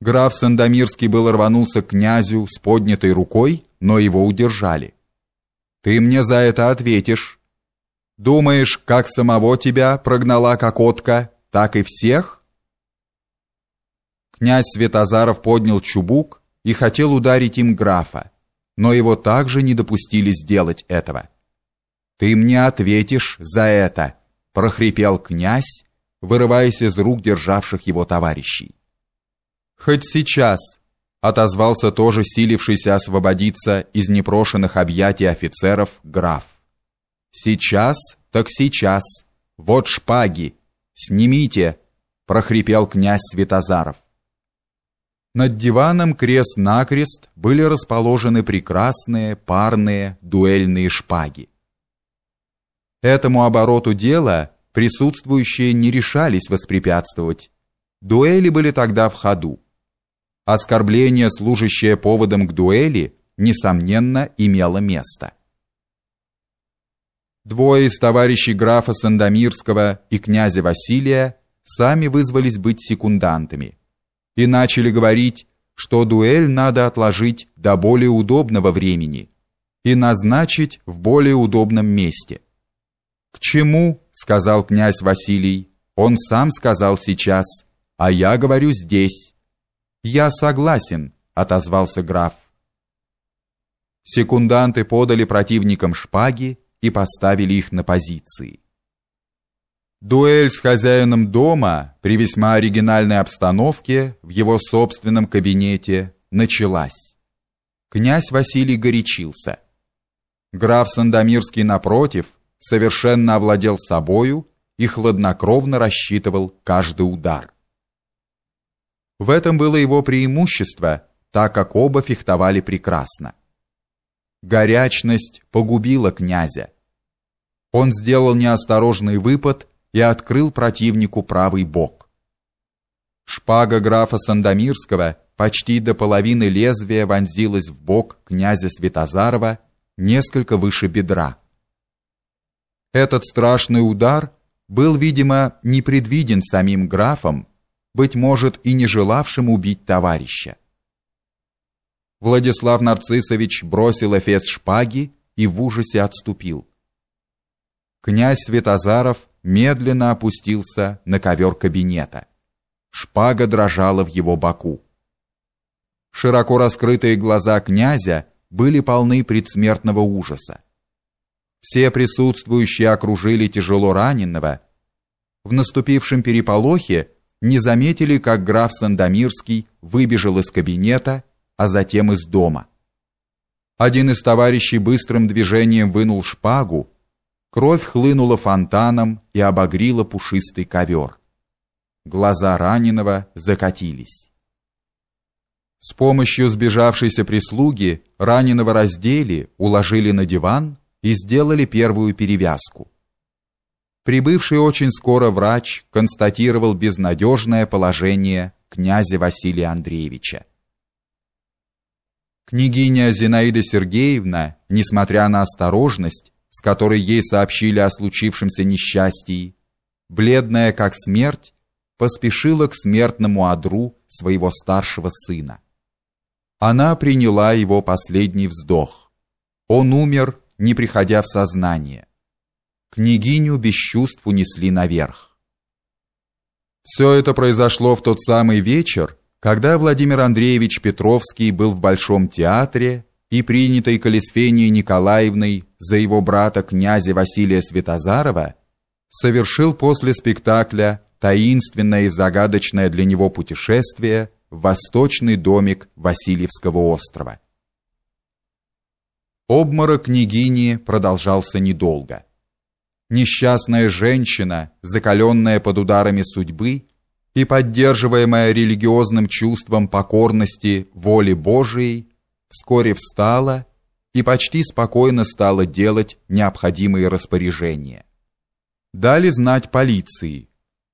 Граф Сандомирский был рванулся к князю с поднятой рукой, но его удержали. «Ты мне за это ответишь. Думаешь, как самого тебя прогнала кокотка, так и всех?» Князь Святозаров поднял чубук и хотел ударить им графа, но его также не допустили сделать этого. «Ты мне ответишь за это!» — прохрипел князь, вырываясь из рук державших его товарищей. «Хоть сейчас!» — отозвался тоже силившийся освободиться из непрошенных объятий офицеров граф. «Сейчас, так сейчас! Вот шпаги! Снимите!» — прохрипел князь Святозаров. Над диваном крест-накрест были расположены прекрасные парные дуэльные шпаги. Этому обороту дела присутствующие не решались воспрепятствовать. Дуэли были тогда в ходу. Оскорбление, служащее поводом к дуэли, несомненно, имело место. Двое из товарищей графа Сандомирского и князя Василия сами вызвались быть секундантами и начали говорить, что дуэль надо отложить до более удобного времени и назначить в более удобном месте – к чему, сказал князь Василий. Он сам сказал сейчас, а я говорю здесь. Я согласен, отозвался граф. Секунданты подали противникам шпаги и поставили их на позиции. Дуэль с хозяином дома при весьма оригинальной обстановке в его собственном кабинете началась. Князь Василий горячился. Граф Сандомирский напротив совершенно овладел собою и хладнокровно рассчитывал каждый удар. В этом было его преимущество, так как оба фехтовали прекрасно. Горячность погубила князя. Он сделал неосторожный выпад и открыл противнику правый бок. Шпага графа Сандомирского почти до половины лезвия вонзилась в бок князя Святозарова, несколько выше бедра. Этот страшный удар был, видимо, не предвиден самим графом, быть может, и не желавшим убить товарища. Владислав Нарциссович бросил эфес шпаги и в ужасе отступил. Князь Святозаров медленно опустился на ковер кабинета. Шпага дрожала в его боку. Широко раскрытые глаза князя были полны предсмертного ужаса. Все присутствующие окружили тяжело раненого. В наступившем переполохе не заметили, как граф Сандомирский выбежал из кабинета, а затем из дома. Один из товарищей быстрым движением вынул шпагу, кровь хлынула фонтаном и обогрила пушистый ковер. Глаза раненого закатились. С помощью сбежавшейся прислуги раненого раздели, уложили на диван и сделали первую перевязку. Прибывший очень скоро врач констатировал безнадежное положение князя Василия Андреевича. Княгиня Зинаида Сергеевна, несмотря на осторожность, с которой ей сообщили о случившемся несчастье, бледная как смерть, поспешила к смертному одру своего старшего сына. Она приняла его последний вздох. Он умер не приходя в сознание. Княгиню без чувств унесли наверх. Все это произошло в тот самый вечер, когда Владимир Андреевич Петровский был в Большом театре и принятой Колесфенией Николаевной за его брата князя Василия Святозарова совершил после спектакля таинственное и загадочное для него путешествие в восточный домик Васильевского острова. Обморок княгини продолжался недолго. Несчастная женщина, закаленная под ударами судьбы и поддерживаемая религиозным чувством покорности воле Божией, вскоре встала и почти спокойно стала делать необходимые распоряжения. Дали знать полиции,